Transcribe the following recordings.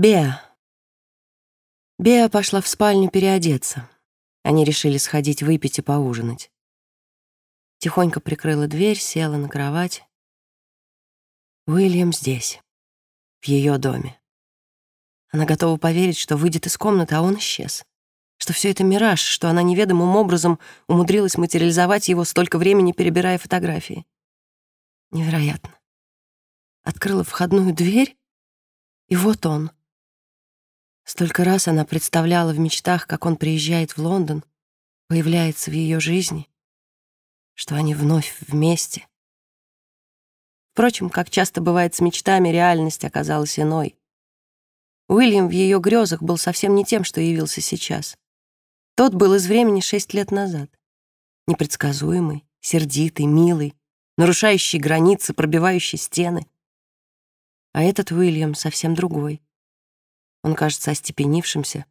Беа. Беа пошла в спальню переодеться. Они решили сходить выпить и поужинать. Тихонько прикрыла дверь, села на кровать. Уильям здесь, в ее доме. Она готова поверить, что выйдет из комнаты, а он исчез. Что все это мираж, что она неведомым образом умудрилась материализовать его, столько времени перебирая фотографии. Невероятно. Открыла входную дверь, и вот он. Столько раз она представляла в мечтах, как он приезжает в Лондон, появляется в ее жизни, что они вновь вместе. Впрочем, как часто бывает с мечтами, реальность оказалась иной. Уильям в ее грезах был совсем не тем, что явился сейчас. Тот был из времени шесть лет назад. Непредсказуемый, сердитый, милый, нарушающий границы, пробивающий стены. А этот Уильям совсем другой. Он кажется остепенившимся,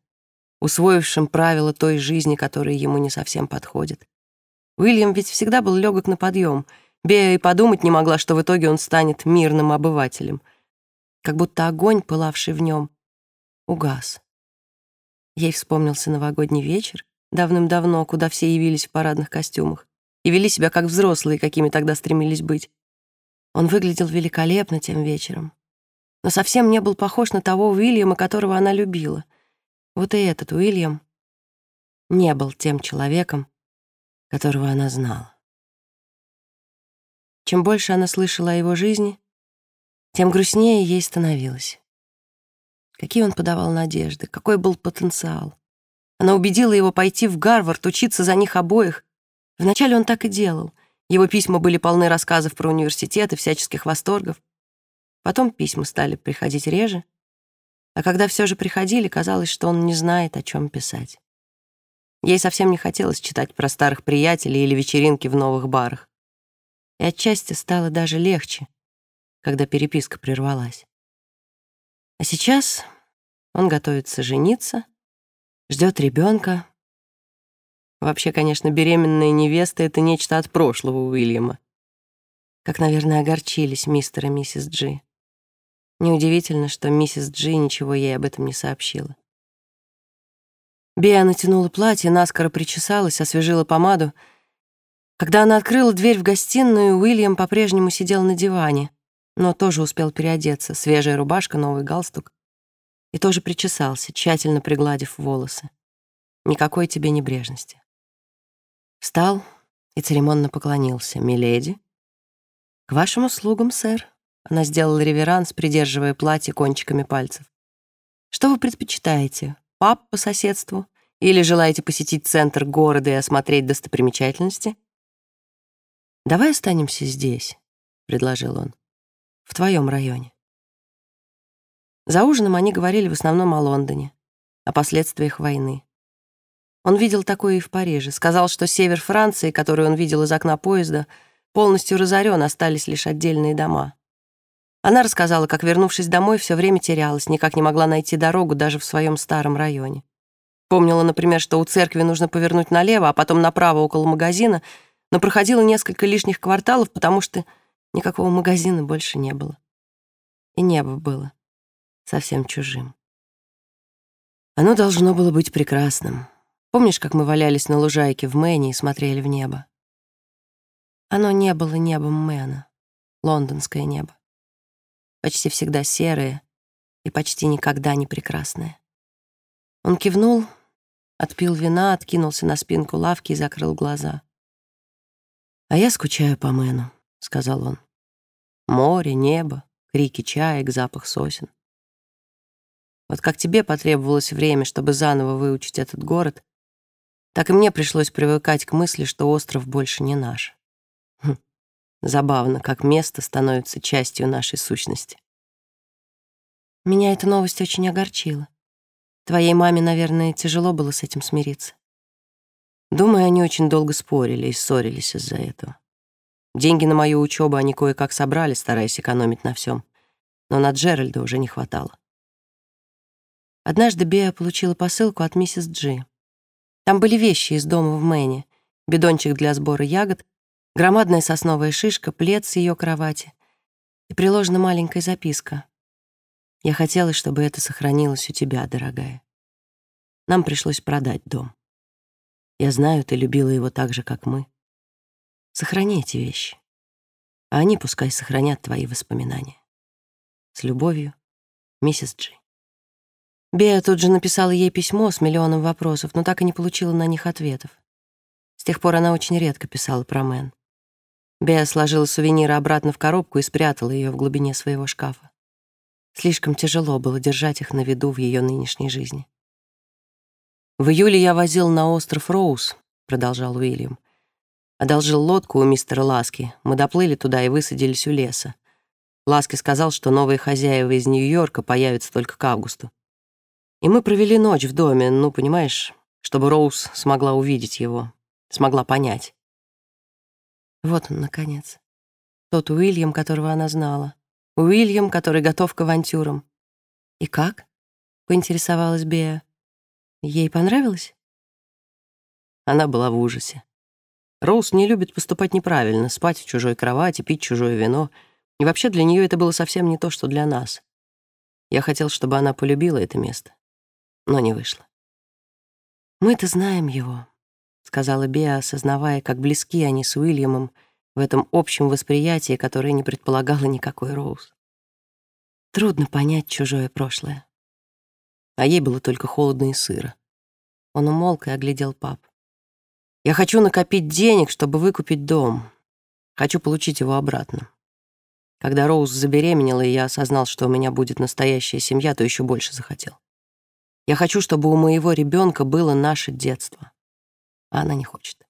усвоившим правила той жизни, которая ему не совсем подходит. Уильям ведь всегда был легок на подъем. Бея и подумать не могла, что в итоге он станет мирным обывателем. Как будто огонь, пылавший в нем, угас. Ей вспомнился новогодний вечер, давным-давно, куда все явились в парадных костюмах и вели себя как взрослые, какими тогда стремились быть. Он выглядел великолепно тем вечером, но совсем не был похож на того Уильяма, которого она любила. Вот и этот Уильям не был тем человеком, которого она знала. Чем больше она слышала о его жизни, тем грустнее ей становилось. Какие он подавал надежды, какой был потенциал. Она убедила его пойти в Гарвард, учиться за них обоих. Вначале он так и делал. Его письма были полны рассказов про университет и всяческих восторгов. Потом письма стали приходить реже. А когда все же приходили, казалось, что он не знает, о чем писать. Ей совсем не хотелось читать про старых приятелей или вечеринки в новых барах. И отчасти стало даже легче, когда переписка прервалась. А сейчас он готовится жениться, ждет ребенка. Вообще, конечно, беременная невеста — это нечто от прошлого Уильяма. Как, наверное, огорчились мистер и миссис Джи. Неудивительно, что миссис Джи ничего ей об этом не сообщила. Беа натянула платье, наскоро причесалась, освежила помаду. Когда она открыла дверь в гостиную, Уильям по-прежнему сидел на диване но тоже успел переодеться, свежая рубашка, новый галстук. И тоже причесался, тщательно пригладив волосы. Никакой тебе небрежности. Встал и церемонно поклонился. «Миледи?» «К вашим услугам, сэр». Она сделала реверанс, придерживая платье кончиками пальцев. «Что вы предпочитаете? Паб по соседству? Или желаете посетить центр города и осмотреть достопримечательности?» «Давай останемся здесь», — предложил он в твоем районе. За ужином они говорили в основном о Лондоне, о последствиях войны. Он видел такое и в Париже. Сказал, что север Франции, который он видел из окна поезда, полностью разорен, остались лишь отдельные дома. Она рассказала, как, вернувшись домой, все время терялась, никак не могла найти дорогу даже в своем старом районе. Помнила, например, что у церкви нужно повернуть налево, а потом направо около магазина, но проходила несколько лишних кварталов, потому что Никакого магазина больше не было. И небо было совсем чужим. Оно должно было быть прекрасным. Помнишь, как мы валялись на лужайке в Мэне и смотрели в небо? Оно не было небом Мэна, лондонское небо. Почти всегда серое и почти никогда не прекрасное. Он кивнул, отпил вина, откинулся на спинку лавки и закрыл глаза. А я скучаю по Мэну. — сказал он. «Море, небо, крики чаек, запах сосен. Вот как тебе потребовалось время, чтобы заново выучить этот город, так и мне пришлось привыкать к мысли, что остров больше не наш. Хм. Забавно, как место становится частью нашей сущности. Меня эта новость очень огорчила. Твоей маме, наверное, тяжело было с этим смириться. Думаю, они очень долго спорили и ссорились из-за этого. Деньги на мою учебу они кое-как собрали, стараясь экономить на всем, но на Джеральда уже не хватало. Однажды Беа получила посылку от миссис Джи. Там были вещи из дома в Мэне, бидончик для сбора ягод, громадная сосновая шишка, плед с ее кровати и приложена маленькая записка. Я хотела, чтобы это сохранилось у тебя, дорогая. Нам пришлось продать дом. Я знаю, ты любила его так же, как мы. Сохрани эти вещи, а они пускай сохранят твои воспоминания. С любовью, миссис Джи. Беа тут же написала ей письмо с миллионом вопросов, но так и не получила на них ответов. С тех пор она очень редко писала про Мэн. Беа сложила сувениры обратно в коробку и спрятала ее в глубине своего шкафа. Слишком тяжело было держать их на виду в ее нынешней жизни. «В июле я возил на остров Роуз», — продолжал Уильям. «Одолжил лодку у мистера Ласки. Мы доплыли туда и высадились у леса. Ласки сказал, что новые хозяева из Нью-Йорка появятся только к августу. И мы провели ночь в доме, ну, понимаешь, чтобы Роуз смогла увидеть его, смогла понять. Вот он, наконец. Тот Уильям, которого она знала. Уильям, который готов к авантюрам. «И как?» — поинтересовалась Беа. «Ей понравилось?» Она была в ужасе. Роуз не любит поступать неправильно, спать в чужой кровати, пить чужое вино. И вообще для нее это было совсем не то, что для нас. Я хотел, чтобы она полюбила это место, но не вышло. «Мы-то знаем его», сказала Беа, осознавая, как близки они с Уильямом в этом общем восприятии, которое не предполагало никакой Роуз. Трудно понять чужое прошлое. А ей было только холодно и сыро. Он умолк и оглядел пап. «Я хочу накопить денег, чтобы выкупить дом. Хочу получить его обратно. Когда Роуз забеременела, и я осознал, что у меня будет настоящая семья, то еще больше захотел. Я хочу, чтобы у моего ребенка было наше детство а она не хочет.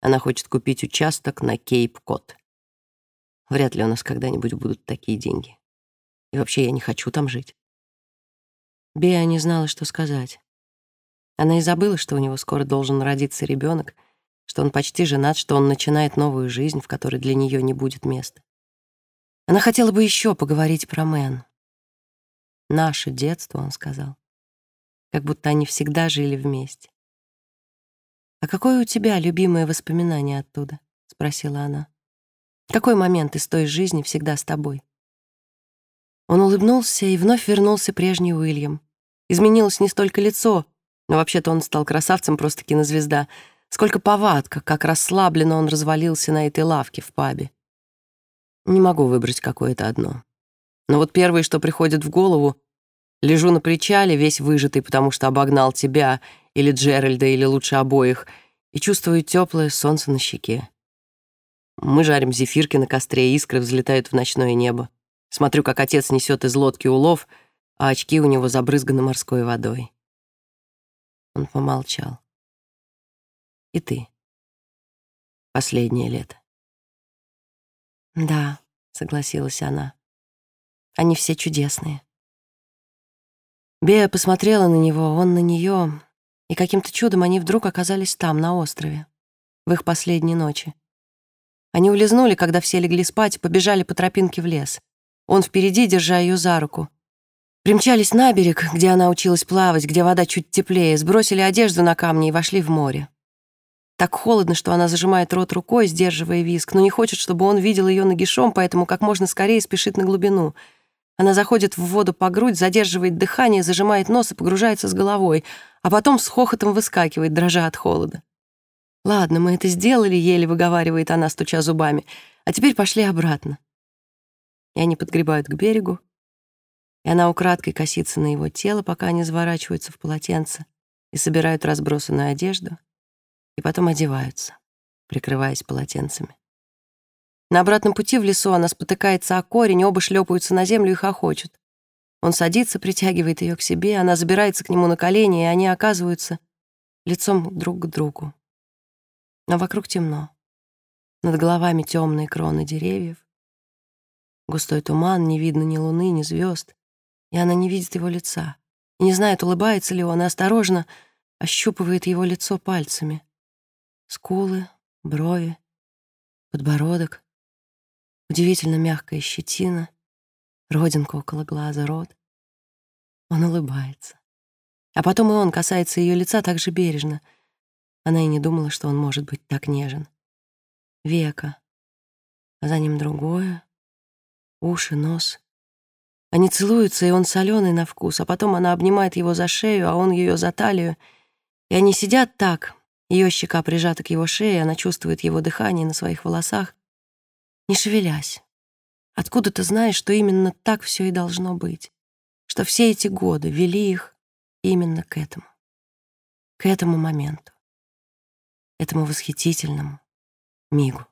Она хочет купить участок на Кейп-Кот. Вряд ли у нас когда-нибудь будут такие деньги. И вообще я не хочу там жить. Беа не знала, что сказать. Она и забыла, что у него скоро должен родиться ребенок, что он почти женат, что он начинает новую жизнь, в которой для нее не будет места. Она хотела бы еще поговорить про Мэн. «Наше детство», — он сказал. Как будто они всегда жили вместе. «А какое у тебя любимое воспоминание оттуда?» — спросила она. «Какой момент из той жизни всегда с тобой?» Он улыбнулся, и вновь вернулся прежний Уильям. Изменилось не столько лицо, но вообще-то он стал красавцем, просто кинозвезда, сколько повадка, как расслабленно он развалился на этой лавке в пабе. Не могу выбрать какое-то одно. Но вот первое, что приходит в голову, лежу на причале, весь выжатый, потому что обогнал тебя, или Джеральда, или лучше обоих, и чувствую теплое солнце на щеке. Мы жарим зефирки на костре, искры взлетают в ночное небо. Смотрю, как отец несет из лодки улов, а очки у него забрызганы морской водой. Он помолчал. И ты. Последнее лето. Да, согласилась она. Они все чудесные. Бея посмотрела на него, он на нее, и каким-то чудом они вдруг оказались там, на острове, в их последней ночи. Они улизнули, когда все легли спать, побежали по тропинке в лес. Он впереди, держа ее за руку. Примчались на берег, где она училась плавать, где вода чуть теплее, сбросили одежду на камни и вошли в море. Так холодно, что она зажимает рот рукой, сдерживая виск, но не хочет, чтобы он видел ее нагишом, поэтому как можно скорее спешит на глубину — она заходит в воду по грудь, задерживает дыхание, зажимает нос и погружается с головой, а потом с хохотом выскакивает, дрожа от холода. «Ладно, мы это сделали», — еле выговаривает она, стуча зубами. «А теперь пошли обратно». И они подгребают к берегу, и она украдкой косится на его тело, пока они заворачиваются в полотенце и собирают разбросанную одежду, и потом одеваются, прикрываясь полотенцами. На обратном пути в лесу она спотыкается о корень, оба шлепаются на землю и хохочут. Он садится, притягивает ее к себе, она забирается к нему на колени, и они оказываются лицом друг к другу. Но вокруг темно. Над головами темные кроны деревьев. Густой туман, не видно ни луны, ни звезд, и она не видит его лица. И не знает, улыбается ли он, и осторожно ощупывает его лицо пальцами. Скулы, брови, подбородок. Удивительно мягкая щетина, родинка около глаза, рот. Он улыбается. А потом и он касается ее лица так же бережно. Она и не думала, что он может быть так нежен. Века, а за ним другое, уши, нос. Они целуются, и он соленый на вкус, а потом она обнимает его за шею, а он ее за талию. И они сидят так, ее щека прижата к его шее, она чувствует его дыхание на своих волосах, не шевелясь. Откуда ты знаешь, что именно так все и должно быть? Что все эти годы вели их именно к этому, к этому моменту, этому восхитительному мигу.